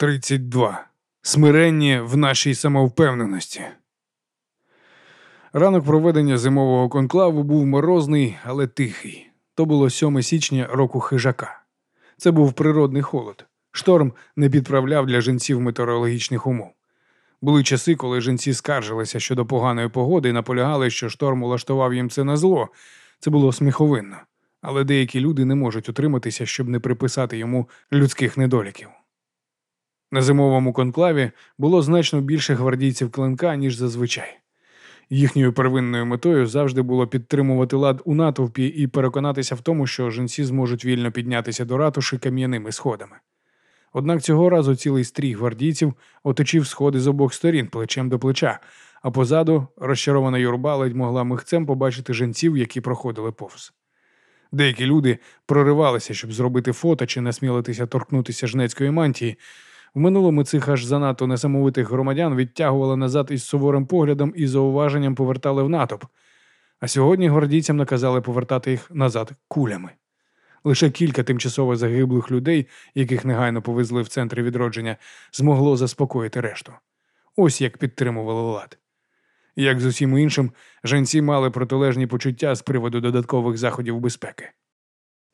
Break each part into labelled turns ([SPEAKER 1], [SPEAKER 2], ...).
[SPEAKER 1] 32. Смирення в нашій самовпевненості. Ранок проведення зимового конклаву був морозний, але тихий. То було 7 січня року хижака. Це був природний холод. Шторм не підправляв для жінців метеорологічних умов. Були часи, коли жінці скаржилися щодо поганої погоди і наполягали, що шторм улаштував їм це на зло. Це було сміховинно. Але деякі люди не можуть утриматися, щоб не приписати йому людських недоліків. На зимовому конклаві було значно більше гвардійців клинка, ніж зазвичай. Їхньою первинною метою завжди було підтримувати лад у натовпі і переконатися в тому, що жінці зможуть вільно піднятися до ратуші кам'яними сходами. Однак цього разу цілий стрій гвардійців оточив сходи з обох сторін плечем до плеча, а позаду розчарована юрба ледь могла михцем побачити жінців, які проходили повз. Деякі люди проривалися, щоб зробити фото чи насмілитися торкнутися жнецької мантії. В минулому цих аж занадто несамовитих громадян відтягували назад із суворим поглядом і зауваженням повертали в натовп. А сьогодні гвардійцям наказали повертати їх назад кулями. Лише кілька тимчасово загиблих людей, яких негайно повезли в центри відродження, змогло заспокоїти решту. Ось як підтримували лад. Як з усім іншим, жінці мали протилежні почуття з приводу додаткових заходів безпеки.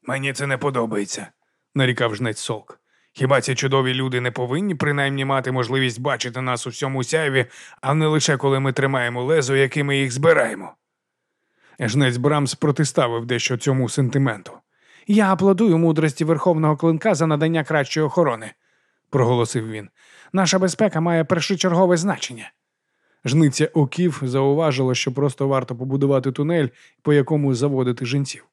[SPEAKER 1] Мені це не подобається, нарікав жнець Солк. Хіба ці чудові люди не повинні принаймні мати можливість бачити нас у всьому сяйві, а не лише коли ми тримаємо лезо, якими їх збираємо? Жнець Брамс протиставив дещо цьому сентименту. Я аплодую мудрості верховного клинка за надання кращої охорони, проголосив він. Наша безпека має першочергове значення. Жниця оків зауважила, що просто варто побудувати тунель, по якому заводити жінців.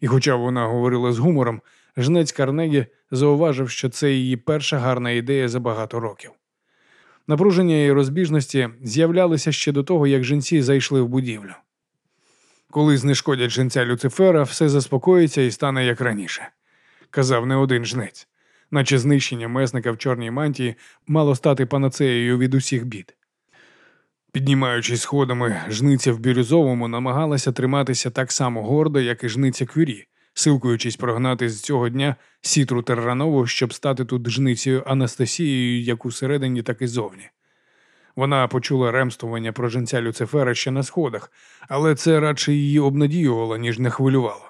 [SPEAKER 1] І, хоча вона говорила з гумором, жнець Карнегі зауважив, що це її перша гарна ідея за багато років. Напруження і розбіжності з'являлися ще до того, як жінці зайшли в будівлю. Коли знешкодять жінця Люцифера, все заспокоїться і стане як раніше, казав не один жнець, наче знищення месника в чорній мантії мало стати панацеєю від усіх бід. Піднімаючись сходами, жниця в бірюзовому намагалася триматися так само гордо, як і жниця квірі, силкуючись прогнати з цього дня сітру Терранову, щоб стати тут жницею Анастасією як усередині, так і зовні. Вона почула ремствування про жінця Люцифера ще на сходах, але це радше її обнадіювало, ніж не хвилювало.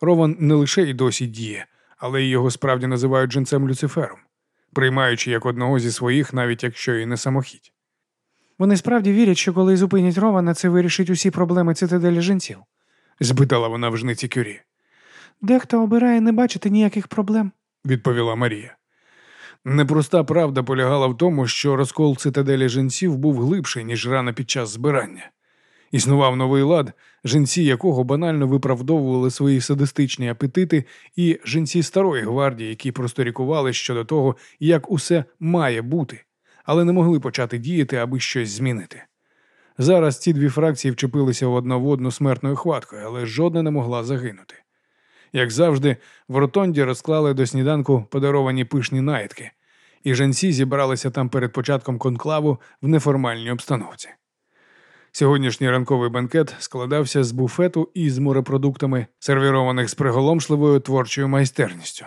[SPEAKER 1] Рован не лише й досі діє, але й його справді називають жінцем Люцифером, приймаючи як одного зі своїх, навіть якщо і не самохідь.
[SPEAKER 2] Вони справді вірять, що коли зупинять Рована, це вирішить усі проблеми цитаделі жінців?
[SPEAKER 1] збитала вона в жниці кюрі.
[SPEAKER 2] Дехто обирає не бачити ніяких проблем,
[SPEAKER 1] відповіла Марія. Непроста правда полягала в тому, що розкол цитаделі жінців був глибший, ніж рано під час збирання. Існував новий лад, жінці якого банально виправдовували свої садистичні апетити, і жінці старої гвардії, які просторікували щодо того, як усе має бути, але не могли почати діяти, аби щось змінити. Зараз ці дві фракції вчепилися в одну в одну смертною хваткою, але жодна не могла загинути. Як завжди, в ротонді розклали до сніданку подаровані пишні наїдки, і жанці зібралися там перед початком конклаву в неформальній обстановці. Сьогоднішній ранковий банкет складався з буфету і з морепродуктами, сервірованих з приголомшливою творчою майстерністю,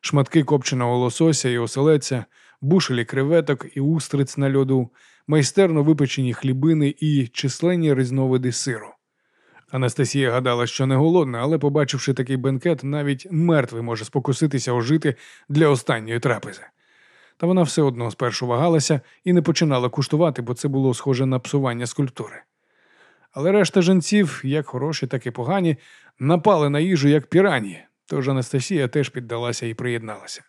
[SPEAKER 1] шматки копченого лосося і оселеця, бушелі креветок і устриць на льоду, майстерно випечені хлібини і численні різновиди сиру. Анастасія гадала, що не голодна, але, побачивши такий бенкет, навіть мертвий може спокуситися ожити для останньої трапези. Та вона все одно спершу вагалася і не починала куштувати, бо це було схоже на псування скульптури. Але решта жінців, як хороші, так і погані, напали на їжу як пірані, тож Анастасія теж піддалася і приєдналася.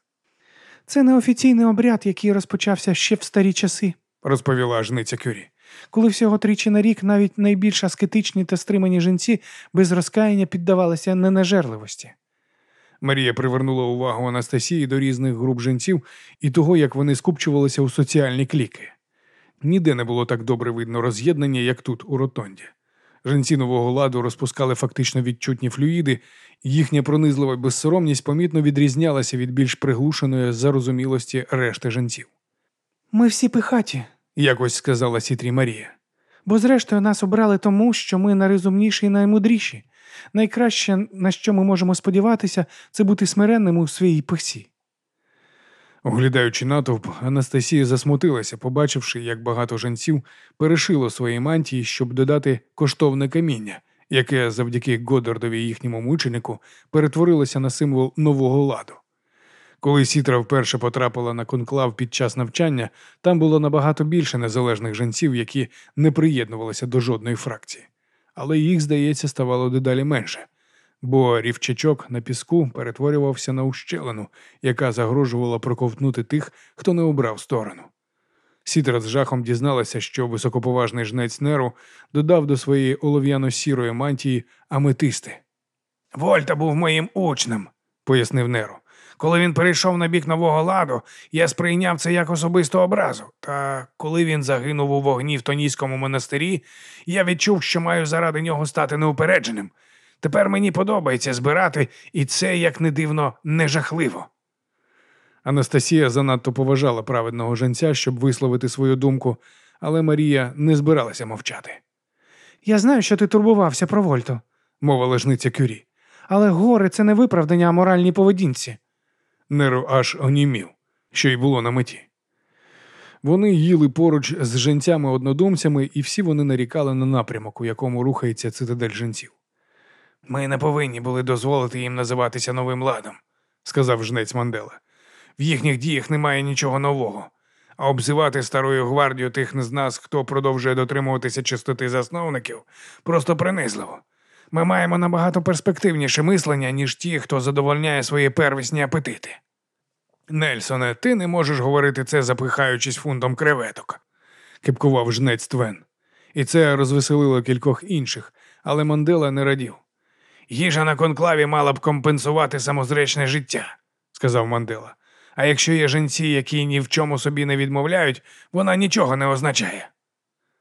[SPEAKER 2] Це неофіційний обряд, який розпочався ще в старі часи,
[SPEAKER 1] розповіла жниця Кюрі
[SPEAKER 2] коли всього тричі на рік навіть найбільш аскетичні та стримані жінці без розкаяння піддавалися ненажерливості.
[SPEAKER 1] Марія привернула увагу Анастасії до різних груп жінців і того, як вони скупчувалися у соціальні кліки. Ніде не було так добре видно роз'єднання, як тут, у ротонді. Жінці нового ладу розпускали фактично відчутні флюїди, їхня пронизлива безсоромність помітно відрізнялася від більш приглушеної зарозумілості решти жінців.
[SPEAKER 2] Ми всі пихаті,
[SPEAKER 1] якось сказала Сітрі Марія.
[SPEAKER 2] Бо, зрештою, нас обрали тому, що ми найрозумніші і наймудріші. Найкраще, на що ми можемо сподіватися, це бути смиренним у своїй пихсі.
[SPEAKER 1] Оглядаючи натовп, Анастасія засмутилася, побачивши, як багато жінців перешило свої мантії, щоб додати коштовне каміння, яке завдяки Годдардові їхньому мученику перетворилося на символ нового ладу. Коли Сітра вперше потрапила на конклав під час навчання, там було набагато більше незалежних жінців, які не приєднувалися до жодної фракції. Але їх, здається, ставало дедалі менше, бо рівчачок на піску перетворювався на ущелину, яка загрожувала проковтнути тих, хто не обрав сторону. Сітра з жахом дізналася, що високоповажний жнець Неру додав до своєї олов'яно-сірої мантії аметисти. Вольта був моїм учнем, пояснив Неру. Коли він перейшов на бік нового ладу, я сприйняв це як особисту образу. Та коли він загинув у вогні в Тоніському монастирі, я відчув, що маю заради нього стати неупередженим. Тепер мені подобається збирати, і це, як не дивно, не жахливо. Анастасія занадто поважала праведного женця, щоб висловити свою думку, але Марія не збиралася мовчати.
[SPEAKER 2] Я знаю, що ти турбувався про Вольту,
[SPEAKER 1] Мовила жниця Кюрі.
[SPEAKER 2] але гори це не виправдання моральній поведінці.
[SPEAKER 1] Неро аж онімів, що й було на меті. Вони їли поруч з женцями-однодумцями, і всі вони нарікали на напрямок, у якому рухається цитадель женців. Ми не повинні були дозволити їм називатися новим ладом, сказав жнець Мандела. В їхніх діях немає нічого нового. А обзивати старою гвардію тих з нас, хто продовжує дотримуватися чистоти засновників, просто принизливо. Ми маємо набагато перспективніше мислення, ніж ті, хто задовольняє свої первісні апетити. Нельсоне, ти не можеш говорити це, запихаючись фунтом креветок, кипкував жнець Твен. І це розвеселило кількох інших, але Мандела не радів. Їжа на конклаві мала б компенсувати самозречне життя, сказав Мандела. А якщо є жінці, які ні в чому собі не відмовляють, вона нічого не означає,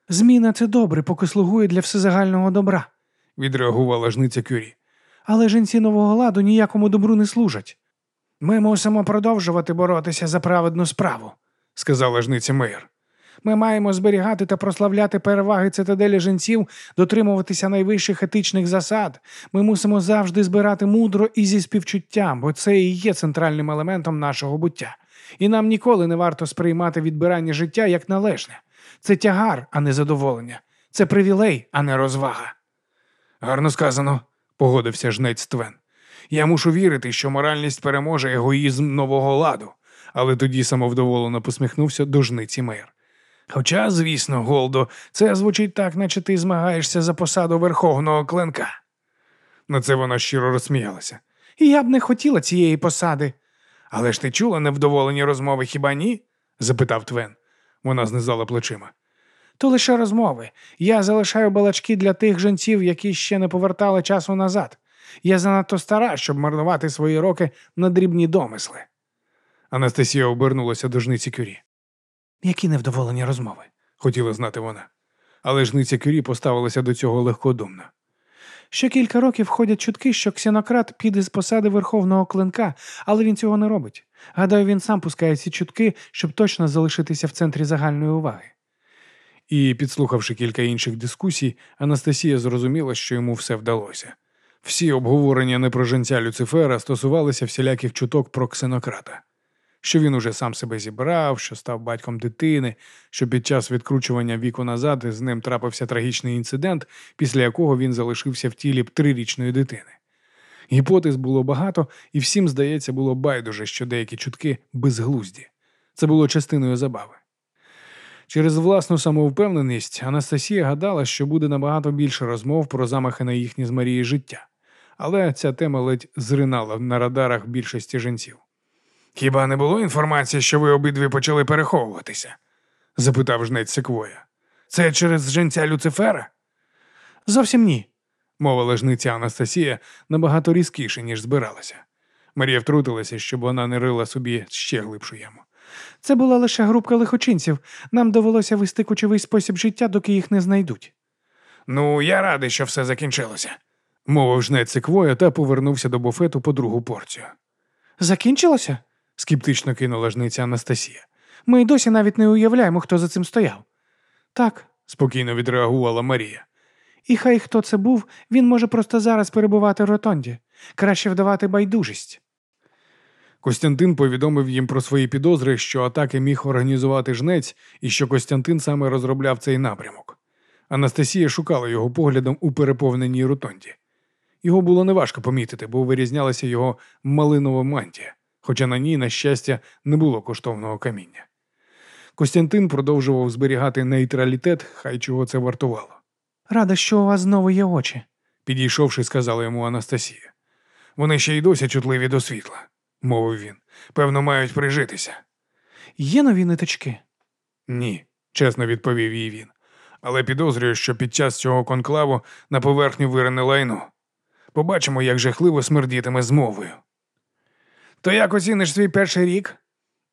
[SPEAKER 2] Зміна це добре, поки слугує для всезагального добра.
[SPEAKER 1] Відреагувала жниця Кюрі.
[SPEAKER 2] Але жінці нового ладу ніякому добру не служать. Ми мусимо продовжувати боротися за праведну справу.
[SPEAKER 1] сказала жниця Мейер.
[SPEAKER 2] Ми маємо зберігати та прославляти переваги цитаделі жінців, дотримуватися найвищих етичних засад. Ми мусимо завжди збирати мудро і зі співчуттям, бо це і є центральним елементом нашого буття. І нам ніколи не варто сприймати відбирання життя як належне. Це тягар, а не задоволення. Це привілей, а не розвага.
[SPEAKER 1] Гарно сказано, погодився жнець Твен. Я мушу вірити, що моральність переможе егоїзм нового ладу, але тоді самовдоволено посміхнувся до жниці Мейер. Хоча, звісно, Голдо, це звучить так, наче ти змагаєшся за посаду верховного клинка. На це вона щиро розсміялася.
[SPEAKER 2] І я б не хотіла цієї посади.
[SPEAKER 1] Але ж ти чула невдоволені розмови, хіба ні? запитав Твен. Вона знизала плечима.
[SPEAKER 2] То лише розмови. Я залишаю балачки для тих жінців, які ще не повертали часу назад. Я занадто стара, щоб марнувати свої роки на дрібні домисли.
[SPEAKER 1] Анастасія обернулася до жниці Кюрі.
[SPEAKER 2] Які невдоволені розмови?
[SPEAKER 1] хотіла знати вона. Але жниця Кюрі поставилася до цього легкодумно.
[SPEAKER 2] Ще кілька років ходять чутки, що ксенократ піде з посади верховного клинка, але він цього не робить. Гадаю, він сам пускає ці чутки, щоб точно залишитися в центрі загальної уваги.
[SPEAKER 1] І, підслухавши кілька інших дискусій, Анастасія зрозуміла, що йому все вдалося. Всі обговорення непроженця Люцифера стосувалися всіляких чуток про ксенократа, що він уже сам себе зібрав, що став батьком дитини, що під час відкручування віку назад з ним трапився трагічний інцидент, після якого він залишився в тілі трирічної дитини. Гіпотез було багато, і всім, здається, було байдуже, що деякі чутки безглузді. Це було частиною забави. Через власну самовпевненість Анастасія гадала, що буде набагато більше розмов про замахи на їхнє з Марії життя, але ця тема ледь зринала на радарах більшості жінців. Хіба не було інформації, що ви обидві почали переховуватися? запитав жнець Секвоя. Це через жінця Люцифера?
[SPEAKER 2] Зовсім ні.
[SPEAKER 1] мовила жниця Анастасія набагато різкіше, ніж збиралася. Марія втрутилася, щоб вона не рила собі ще глибшу яму.
[SPEAKER 2] Це була лише групка лихочинців. Нам довелося вести кочовий спосіб життя, доки їх не знайдуть.
[SPEAKER 1] Ну, я радий, що все закінчилося, мовив жнець Секвоя та повернувся до буфету по другу порцію.
[SPEAKER 2] Закінчилося?
[SPEAKER 1] скептично кинула жниця Анастасія.
[SPEAKER 2] Ми й досі навіть не уявляємо, хто за цим стояв. Так,
[SPEAKER 1] спокійно відреагувала Марія.
[SPEAKER 2] і хай хто це був, він може просто зараз перебувати в ротонді. Краще вдавати байдужість.
[SPEAKER 1] Костянтин повідомив їм про свої підозри, що атаки міг організувати жнець і що Костянтин саме розробляв цей напрямок. Анастасія шукала його поглядом у переповненій ротонді. Його було неважко помітити, бо вирізнялася його малинова мантія, хоча на ній, на щастя, не було коштовного каміння. Костянтин продовжував зберігати нейтралітет, хай чого це вартувало.
[SPEAKER 2] Рада, що у вас знову є очі.
[SPEAKER 1] Підійшовши, сказала йому Анастасія. Вони ще й досі чутливі до світла, мовив він. Певно, мають прижитися.
[SPEAKER 2] Є нові ниточки.
[SPEAKER 1] Ні, чесно відповів їй він. Але підозрюю, що під час цього конклаву на поверхню вирине лайно. Побачимо, як жахливо смердітиме змовою. То як оціниш свій перший рік?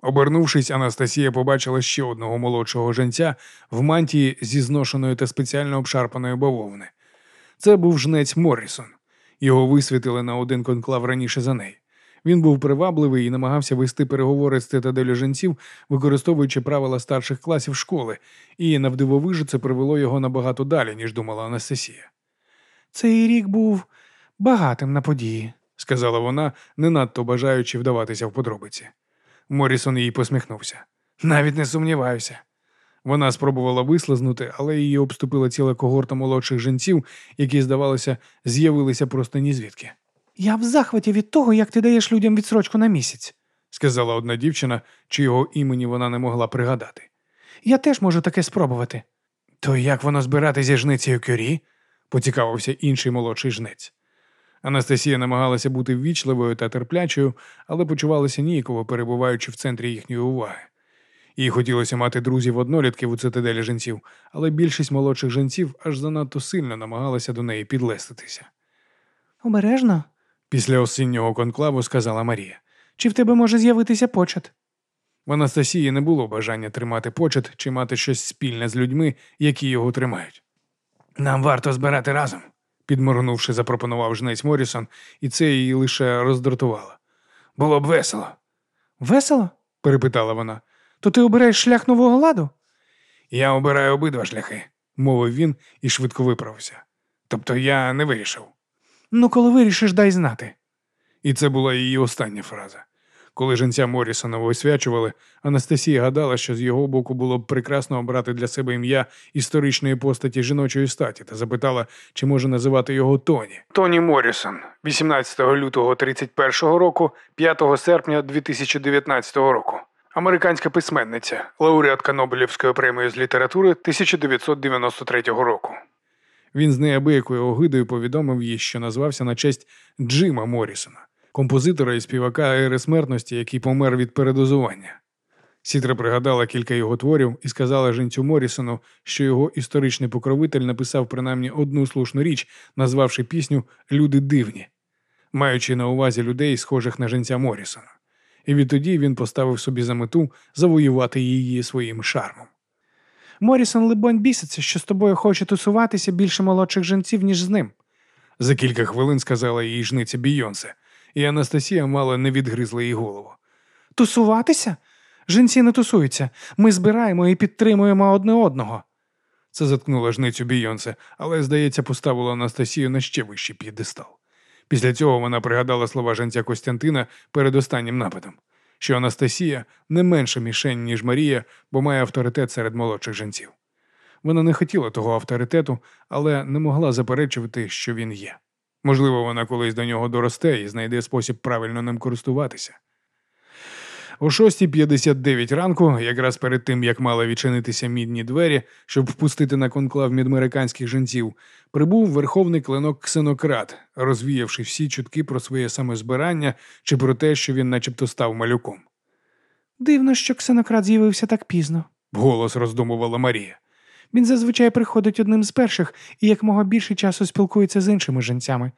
[SPEAKER 1] Обернувшись, Анастасія побачила ще одного молодшого женця в мантії зі зношеної та спеціально обшарпаної бавовни. Це був жнець Моррісон. Його висвітили на один конклав раніше за неї. Він був привабливий і намагався вести переговори з цитаделю жінців, використовуючи правила старших класів школи, і навдивовижу це привело його набагато далі, ніж думала Анастасія.
[SPEAKER 2] Цей рік був багатим на події.
[SPEAKER 1] сказала вона, не надто бажаючи вдаватися в подробиці. Морісон їй посміхнувся. Навіть не сумніваюся. Вона спробувала вислизнути, але її обступила ціла когорта молодших жінців, які, здавалося, з'явилися просто ні звідки.
[SPEAKER 2] Я в захваті від того, як ти даєш людям відсрочку на місяць.
[SPEAKER 1] сказала одна дівчина, чийого імені вона не могла пригадати.
[SPEAKER 2] Я теж можу таке спробувати.
[SPEAKER 1] То як воно збирати зі жницею кюрі? поцікавився інший молодший жнець. Анастасія намагалася бути ввічливою та терплячою, але почувалася ніяково, перебуваючи в центрі їхньої уваги. Їй хотілося мати друзів однолітків у цитаделі жінців, але більшість молодших жінців аж занадто сильно намагалася до неї підлеститися.
[SPEAKER 2] Обережно.
[SPEAKER 1] Після осіннього конклаву сказала Марія.
[SPEAKER 2] Чи в тебе може з'явитися почат?
[SPEAKER 1] В Анастасії не було бажання тримати почет чи мати щось спільне з людьми, які його тримають. Нам варто збирати разом, підморгнувши, запропонував жнець Морісон, і це її лише роздратувало. Було б весело,
[SPEAKER 2] Весело?
[SPEAKER 1] перепитала вона.
[SPEAKER 2] То ти обираєш шлях нового ладу?
[SPEAKER 1] Я обираю обидва шляхи, мовив він і швидко виправився. Тобто я не вирішив.
[SPEAKER 2] Ну, коли вирішиш, дай знати.
[SPEAKER 1] І це була її остання фраза. Коли жінця Морісона висвячували, Анастасія гадала, що з його боку було б прекрасно обрати для себе ім'я історичної постаті жіночої статі та запитала, чи може називати його Тоні. Тоні Морісон, 18 лютого 31 року, 5 серпня 2019 року. Американська письменниця, лауреатка Нобелівської премії з літератури 1993 року. Він з неабиякою огидою повідомив їй, що назвався на честь Джима Морісона, композитора і співака ери смертності, який помер від передозування. Сітра пригадала кілька його творів і сказала жінцю Морісону, що його історичний покровитель написав принаймні одну слушну річ, назвавши пісню Люди дивні, маючи на увазі людей, схожих на жінця Морісона. І відтоді він поставив собі за мету завоювати її своїм шармом.
[SPEAKER 2] Морісон, либонь, біситься, що з тобою хоче тусуватися більше молодших жінців, ніж з ним.
[SPEAKER 1] За кілька хвилин сказала їй жниця Бійонсе, і Анастасія мало не відгризла їй голову.
[SPEAKER 2] Тусуватися? Жінці не тусуються. Ми збираємо і підтримуємо одне одного.
[SPEAKER 1] Це заткнула жницю Бійонсе, але, здається, поставила Анастасію на ще вищий п'єдестал. Після цього вона пригадала слова женця Костянтина перед останнім нападом, що Анастасія не менша мішень, ніж Марія, бо має авторитет серед молодших жінців. Вона не хотіла того авторитету, але не могла заперечувати, що він є. Можливо, вона колись до нього доросте і знайде спосіб правильно ним користуватися. О 6.59 ранку, якраз перед тим, як мали відчинитися мідні двері, щоб впустити на конклав мідмериканських жінців, прибув верховний клинок Ксенократ, розвіявши всі чутки про своє самозбирання чи про те, що він начебто став малюком.
[SPEAKER 2] Дивно, що ксенократ з'явився так пізно.
[SPEAKER 1] Вголос роздумувала Марія.
[SPEAKER 2] Він зазвичай приходить одним з перших і якмога більше часу спілкується з іншими жінцями.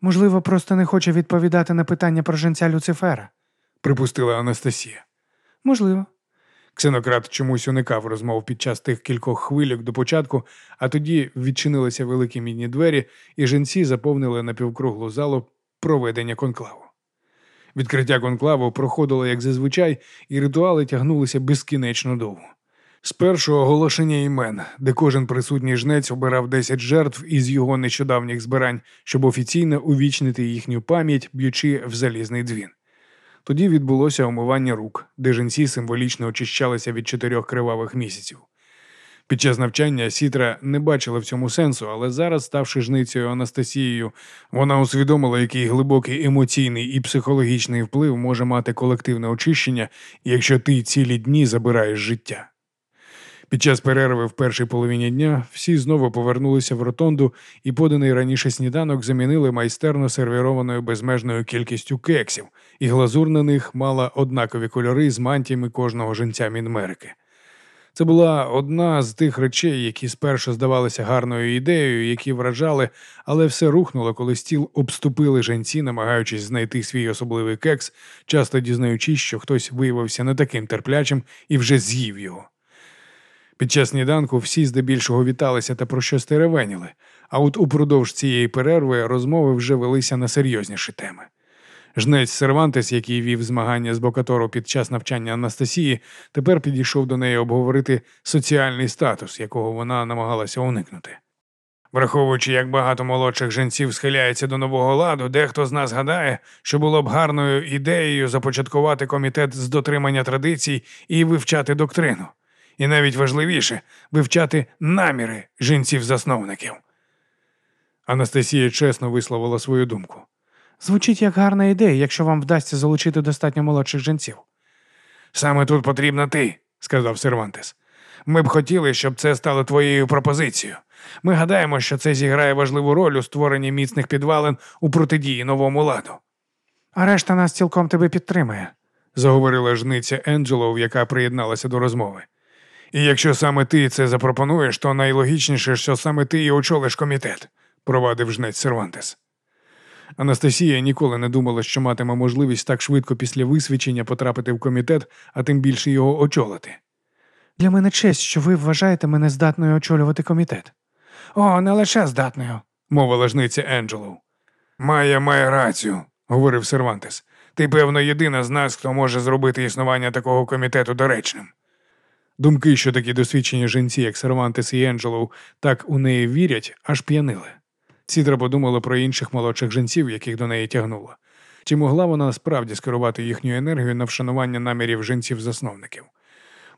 [SPEAKER 2] Можливо, просто не хоче відповідати на питання про жінця Люцифера.
[SPEAKER 1] Припустила Анастасія.
[SPEAKER 2] Можливо.
[SPEAKER 1] Ксенократ чомусь уникав розмов під час тих кількох хвильок до початку, а тоді відчинилися великі мідні двері, і жінці заповнили напівкруглу залу проведення конклаву. Відкриття конклаву проходило як зазвичай, і ритуали тягнулися безкінечно довго. Спершу оголошення імен, де кожен присутній жнець обирав 10 жертв із його нещодавніх збирань, щоб офіційно увічнити їхню пам'ять, б'ючи в залізний дзвін. Тоді відбулося омивання рук, де жінці символічно очищалися від чотирьох кривавих місяців. Під час навчання Сітра не бачила в цьому сенсу, але зараз, ставши жницею Анастасією, вона усвідомила, який глибокий емоційний і психологічний вплив може мати колективне очищення, якщо ти цілі дні забираєш життя. Під час перерви в першій половині дня всі знову повернулися в ротонду і поданий раніше сніданок замінили майстерно сервірованою безмежною кількістю кексів, і глазур на них мала однакові кольори з мантіями кожного жінця Мінмерики. Це була одна з тих речей, які спершу здавалися гарною ідеєю, які вражали, але все рухнуло, коли стіл обступили женці, намагаючись знайти свій особливий кекс, часто дізнаючись, що хтось виявився не таким терплячим і вже з'їв його. Під час сніданку всі здебільшого віталися та про щось теревеніли, а от упродовж цієї перерви розмови вже велися на серйозніші теми. Жнець Сервантес, який вів змагання з Бокатору під час навчання Анастасії, тепер підійшов до неї обговорити соціальний статус, якого вона намагалася уникнути. Враховуючи, як багато молодших жінців схиляється до нового ладу, дехто з нас гадає, що було б гарною ідеєю започаткувати комітет з дотримання традицій і вивчати доктрину. І навіть важливіше вивчати наміри жінців-засновників. Анастасія чесно висловила свою думку.
[SPEAKER 2] Звучить як гарна ідея, якщо вам вдасться залучити достатньо молодших жінців.
[SPEAKER 1] Саме тут потрібна ти, сказав Сервантес. Ми б хотіли, щоб це стало твоєю пропозицією. Ми гадаємо, що це зіграє важливу роль у створенні міцних підвалин у протидії новому ладу.
[SPEAKER 2] А решта нас цілком тебе підтримує,
[SPEAKER 1] заговорила жниця Енджелов, яка приєдналася до розмови. І якщо саме ти це запропонуєш, то найлогічніше, що саме ти і очолиш комітет, провадив жнець Сервантес. Анастасія ніколи не думала, що матиме можливість так швидко після висвічення потрапити в комітет, а тим більше його очолити.
[SPEAKER 2] Для мене честь, що ви вважаєте мене здатною очолювати комітет. О, не лише здатною,
[SPEAKER 1] мовила жниця Енджелоу. Має має рацію, говорив Сервантес. Ти, певно, єдина з нас, хто може зробити існування такого комітету доречним. Думки, що такі досвідчені жінці, як Сервантес і Енджелоу, так у неї вірять, аж п'янили. Сідра подумала про інших молодших жінців, яких до неї тягнуло. Чи могла вона справді скерувати їхню енергію на вшанування намірів жінців-засновників?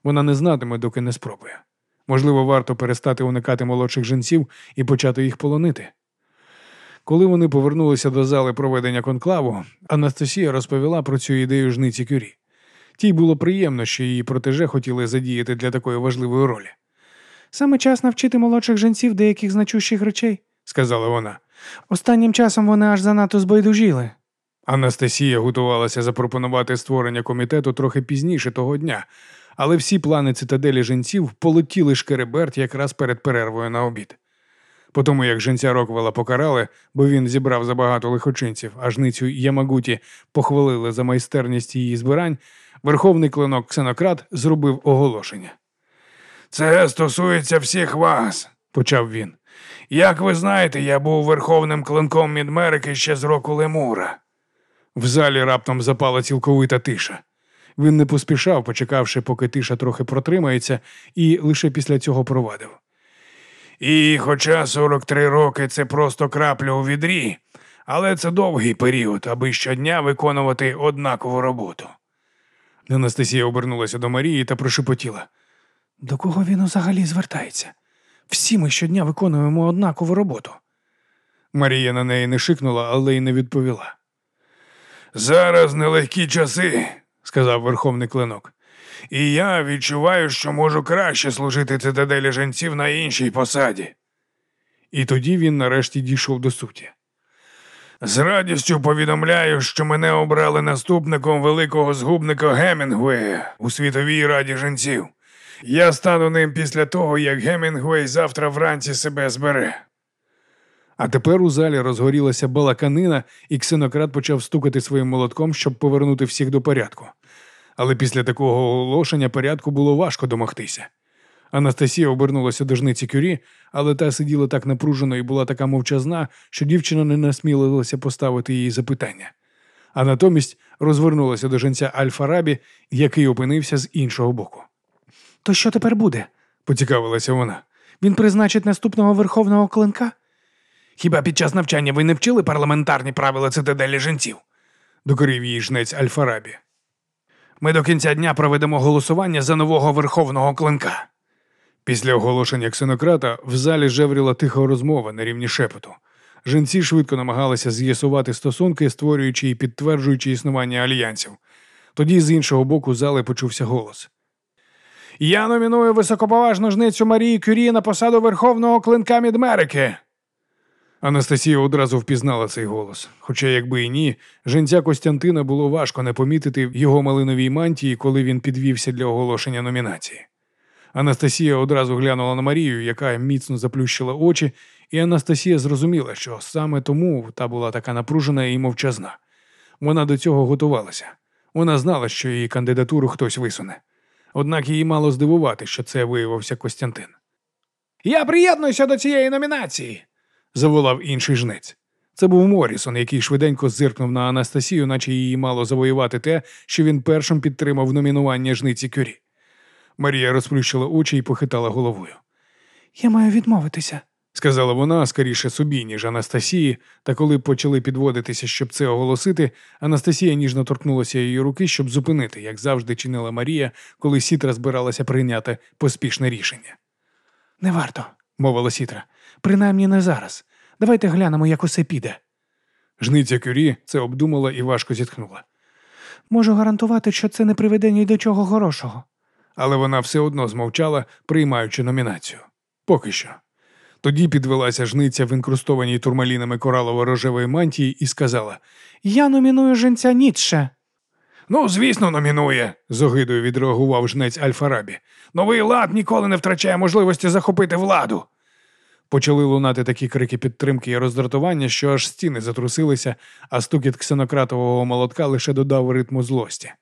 [SPEAKER 1] Вона не знатиме, доки не спробує. Можливо, варто перестати уникати молодших жінців і почати їх полонити. Коли вони повернулися до зали проведення конклаву, Анастасія розповіла про цю ідею жниці Кюрі. Тій було приємно, що її протеже хотіли задіяти для такої важливої ролі.
[SPEAKER 2] Саме час навчити молодших жінців деяких значущих речей, сказала вона. Останнім часом вони аж занадто збайдужіли.
[SPEAKER 1] Анастасія готувалася запропонувати створення комітету трохи пізніше того дня, але всі плани цитаделі жінців полетіли шкереберт якраз перед перервою на обід. По тому, як жінця Роквела покарали, бо він зібрав забагато лихочинців, а жницю Ямагуті похвалили за майстерність її збирань, верховний клинок Ксенократ зробив оголошення. Це стосується всіх вас, почав він. Як ви знаєте, я був верховним клинком Мідмерики ще з року Лемура. В залі раптом запала цілковита тиша. Він не поспішав, почекавши, поки тиша трохи протримається, і лише після цього провадив. І, хоча 43 роки це просто крапля у відрі, але це довгий період, аби щодня виконувати однакову роботу. Анастасія обернулася до Марії та прошепотіла.
[SPEAKER 2] До кого він взагалі звертається? Всі ми щодня виконуємо однакову роботу.
[SPEAKER 1] Марія на неї не шикнула, але й не відповіла. Зараз нелегкі часи, сказав верховний клинок, і я відчуваю, що можу краще служити цитаделі жінців на іншій посаді. І тоді він нарешті дійшов до суті. З радістю повідомляю, що мене обрали наступником великого згубника Гемінгвея у світовій раді жінців. Я стану ним після того, як Гемінгвей завтра вранці себе збере. А тепер у залі розгорілася балаканина, і ксенократ почав стукати своїм молотком, щоб повернути всіх до порядку. Але після такого оголошення порядку було важко домогтися. Анастасія обернулася до жниці кюрі, але та сиділа так напружено і була така мовчазна, що дівчина не насмілилася поставити їй запитання. А натомість розвернулася до жінця Аль-Фарабі, який опинився з іншого боку.
[SPEAKER 2] То що тепер буде?
[SPEAKER 1] поцікавилася вона.
[SPEAKER 2] Він призначить наступного верховного клинка?
[SPEAKER 1] Хіба під час навчання ви не вчили парламентарні правила цитаделі жінців? докорив її жнець Альфарабі. Ми до кінця дня проведемо голосування за нового верховного клинка. Після оголошення ксенократа в залі жевріла тиха розмова на рівні шепоту. Жінці швидко намагалися з'ясувати стосунки, створюючи і підтверджуючи існування альянсів. Тоді з іншого боку зали почувся голос. Я номіную високоповажну жницю Марії Кюрі на посаду Верховного клинка Мідмерики. Анастасія одразу впізнала цей голос. Хоча, якби і ні, жінця Костянтина було важко не помітити в його малиновій мантії, коли він підвівся для оголошення номінації. Анастасія одразу глянула на Марію, яка міцно заплющила очі, і Анастасія зрозуміла, що саме тому та була така напружена і мовчазна. Вона до цього готувалася. Вона знала, що її кандидатуру хтось висуне. Однак її мало здивувати, що це виявився Костянтин.
[SPEAKER 2] Я приєднуюся до цієї номінації.
[SPEAKER 1] заволав інший жнець. Це був Морісон, який швиденько зиркнув на Анастасію, наче її мало завоювати те, що він першим підтримав номінування жниці Кюрі. Марія розплющила очі і похитала головою.
[SPEAKER 2] Я маю відмовитися.
[SPEAKER 1] Сказала вона скоріше собі, ніж Анастасії, та коли почали підводитися, щоб це оголосити, Анастасія ніжно торкнулася її руки, щоб зупинити, як завжди чинила Марія, коли Сітра збиралася прийняти поспішне рішення.
[SPEAKER 2] Не варто,
[SPEAKER 1] Мовила Сітра.
[SPEAKER 2] принаймні не зараз. Давайте глянемо, як усе піде.
[SPEAKER 1] Жниця Кюрі це обдумала і важко зітхнула.
[SPEAKER 2] Можу гарантувати, що це не приведе ні до чого хорошого.
[SPEAKER 1] Але вона все одно змовчала, приймаючи номінацію. Поки що. Тоді підвелася жниця в інкрустованій турмалінами коралово-рожевої мантії і сказала:
[SPEAKER 2] Я номіную женця Ніцше.
[SPEAKER 1] Ну, звісно, номінує, з огидою відреагував жнець Альфарабі. Новий лад ніколи не втрачає можливості захопити владу. Почали лунати такі крики підтримки і роздратування, що аж стіни затрусилися, а стукіт ксенократового молотка лише додав ритму злості.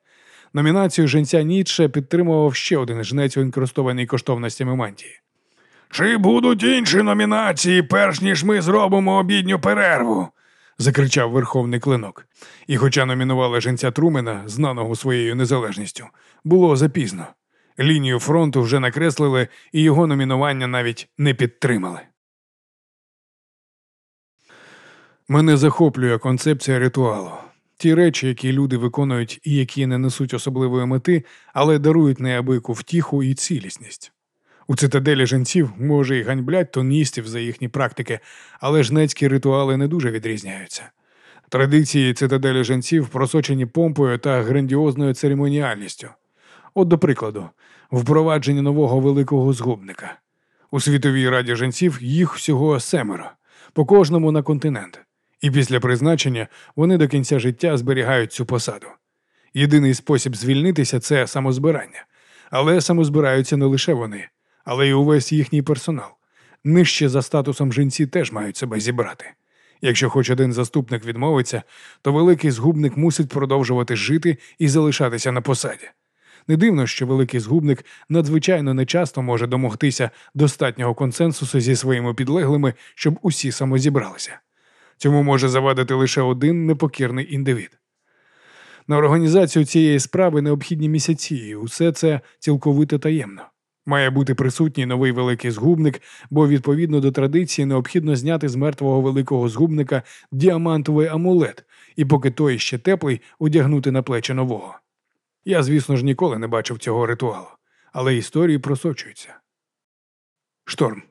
[SPEAKER 1] Номінацію женця Ніцше підтримував ще один жнець у інкрустованій коштовностями мантії. Чи будуть інші номінації, перш ніж ми зробимо обідню перерву? закричав верховний клинок. І, хоча номінували женця Трумена, знаного своєю незалежністю, було запізно. Лінію фронту вже накреслили, і його номінування навіть не підтримали. Мене захоплює концепція ритуалу. Ті речі, які люди виконують і які не несуть особливої мети, але дарують неабияку втіху і цілісність. У цитаделі женців, може, і ганьблять тоністів за їхні практики, але жнецькі ритуали не дуже відрізняються. Традиції цитаделі женців просочені помпою та грандіозною церемоніальністю. От, до прикладу, впровадження нового великого згубника. У світовій раді женців їх всього семеро, по кожному на континент. І після призначення вони до кінця життя зберігають цю посаду. Єдиний спосіб звільнитися це самозбирання. Але самозбираються не лише вони, але й увесь їхній персонал. Нижче за статусом жінці теж мають себе зібрати. Якщо хоч один заступник відмовиться, то великий згубник мусить продовжувати жити і залишатися на посаді. Не дивно, що великий згубник надзвичайно нечасто може домогтися достатнього консенсусу зі своїми підлеглими, щоб усі самозібралися. Цьому може завадити лише один непокірний індивід. На організацію цієї справи необхідні місяці, і усе це цілковито таємно. Має бути присутній новий великий згубник, бо відповідно до традиції необхідно зняти з мертвого великого згубника діамантовий амулет, і поки той ще теплий, одягнути на плечі нового. Я, звісно ж, ніколи не бачив цього ритуалу, але історії просочуються. Шторм.